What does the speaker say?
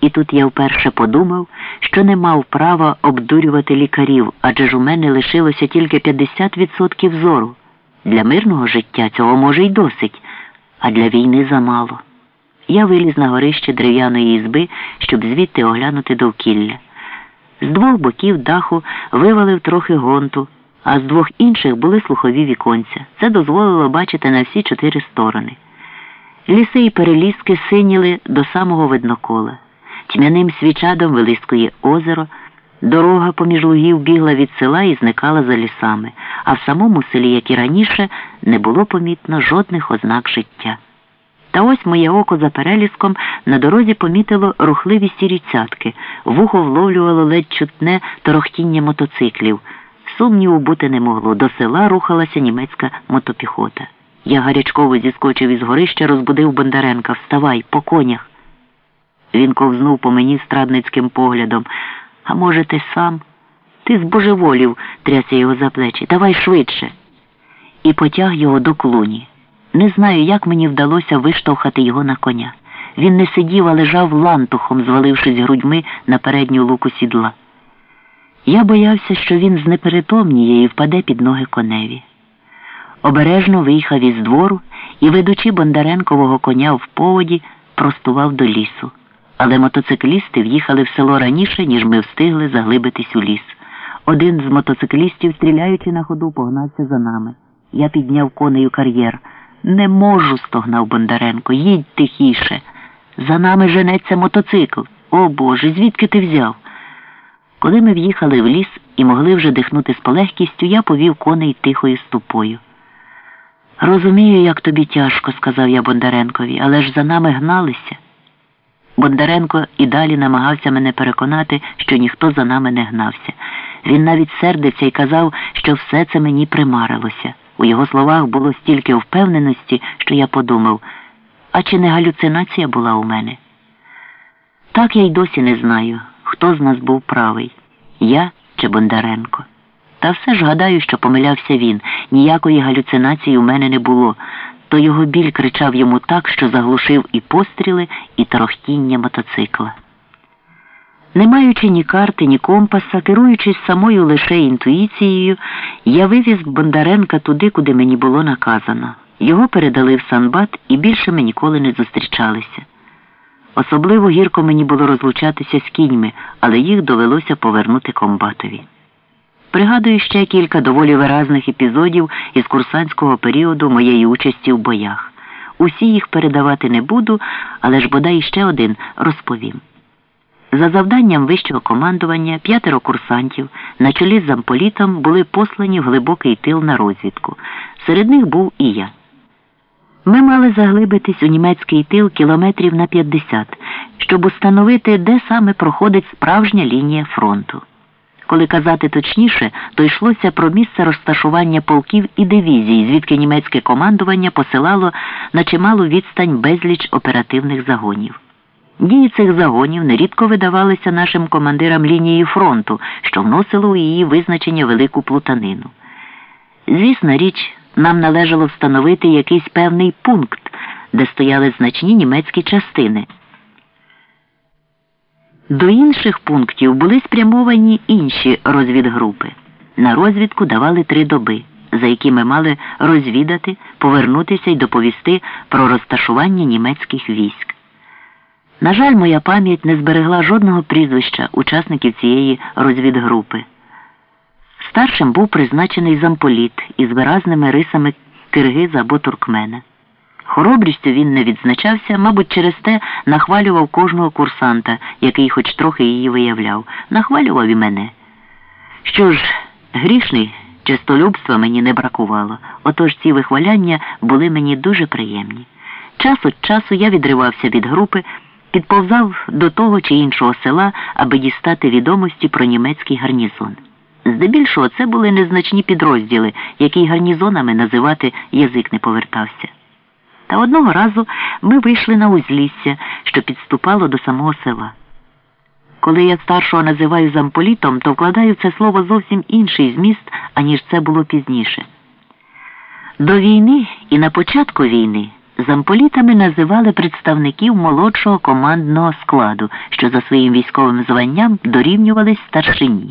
І тут я вперше подумав, що не мав права обдурювати лікарів, адже ж у мене лишилося тільки 50% зору. Для мирного життя цього може й досить, а для війни замало. Я виліз на горище дерев'яної ізби, щоб звідти оглянути довкілля. З двох боків даху вивалив трохи гонту, а з двох інших були слухові віконця. Це дозволило бачити на всі чотири сторони. Ліси і перелізки синіли до самого виднокола. Тьмяним свічадом вилискує озеро, дорога поміж лугів бігла від села і зникала за лісами, а в самому селі, як і раніше, не було помітно жодних ознак життя. Та ось моє око за переліском на дорозі помітило рухливі сірі цятки, вухо вловлювало ледь чутне торохтіння мотоциклів. Сумніву бути не могло. До села рухалася німецька мотопіхота. Я гарячково зіскочив із горища, розбудив Бондаренка. Вставай, по конях. Він ковзнув по мені страдницьким поглядом. А може, ти сам? Ти збожеволів, тряся його за плечі. Давай швидше. І потяг його до клуні. Не знаю, як мені вдалося виштовхати його на коня. Він не сидів, а лежав лантухом, звалившись грудьми на передню луку сідла. Я боявся, що він знеперетомніє і впаде під ноги коневі. Обережно виїхав із двору і, ведучи Бондаренкового коня в поводі, простував до лісу. Але мотоциклісти в'їхали в село раніше, ніж ми встигли заглибитись у ліс. Один з мотоциклістів, стріляючи на ходу, погнався за нами. Я підняв конею кар'єр. Не можу, стогнав Бондаренко. Їдь тихіше. За нами женеться мотоцикл. О Боже, звідки ти взяв? Коли ми в'їхали в ліс і могли вже дихнути з полегкістю, я повів коней тихою ступою. Розумію, як тобі тяжко, сказав я Бондаренкові, але ж за нами гналися. Бондаренко і далі намагався мене переконати, що ніхто за нами не гнався. Він навіть сердився і казав, що все це мені примарилося. У його словах було стільки впевненості, що я подумав, а чи не галюцинація була у мене? Так я й досі не знаю, хто з нас був правий, я чи Бондаренко. Та все ж гадаю, що помилявся він. Ніякої галюцинації у мене не було, то його біль кричав йому так, що заглушив і постріли, і торохтіння мотоцикла. Не маючи ні карти, ні компаса, керуючись самою лише інтуїцією, я вивіз Бондаренка туди, куди мені було наказано. Його передали в Санбат і більше ми ніколи не зустрічалися. Особливо гірко мені було розлучатися з кіньми, але їх довелося повернути комбатові. Пригадую ще кілька доволі виразних епізодів із курсантського періоду моєї участі в боях. Усі їх передавати не буду, але ж бодай ще один розповім. За завданням вищого командування п'ятеро курсантів на чолі з замполітом були послані в глибокий тил на розвідку. Серед них був і я. Ми мали заглибитись у німецький тил кілометрів на 50, щоб установити, де саме проходить справжня лінія фронту. Коли казати точніше, то йшлося про місце розташування полків і дивізій, звідки німецьке командування посилало на чималу відстань безліч оперативних загонів. Дії цих загонів нерідко видавалися нашим командирам лінії фронту, що вносило у її визначення велику плутанину. Звісна річ, нам належало встановити якийсь певний пункт, де стояли значні німецькі частини. До інших пунктів були спрямовані інші розвідгрупи. На розвідку давали три доби, за які ми мали розвідати, повернутися і доповісти про розташування німецьких військ. На жаль, моя пам'ять не зберегла жодного прізвища учасників цієї розвідгрупи. Старшим був призначений замполіт із виразними рисами киргиза або туркмена. Хоробрістю він не відзначався, мабуть, через те нахвалював кожного курсанта, який хоч трохи її виявляв, нахвалював і мене. Що ж, грішний чистолюбства мені не бракувало, отож ці вихваляння були мені дуже приємні. Час від часу я відривався від групи, підповзав до того чи іншого села, аби дістати відомості про німецький гарнізон. Здебільшого це були незначні підрозділи, які гарнізонами називати язик не повертався. Та одного разу ми вийшли на узлісся, що підступало до самого села. Коли я старшого називаю замполітом, то вкладаю це слово зовсім інший зміст, аніж це було пізніше. До війни і на початку війни Замполітами називали представників молодшого командного складу, що за своїм військовим званням дорівнювались старшині.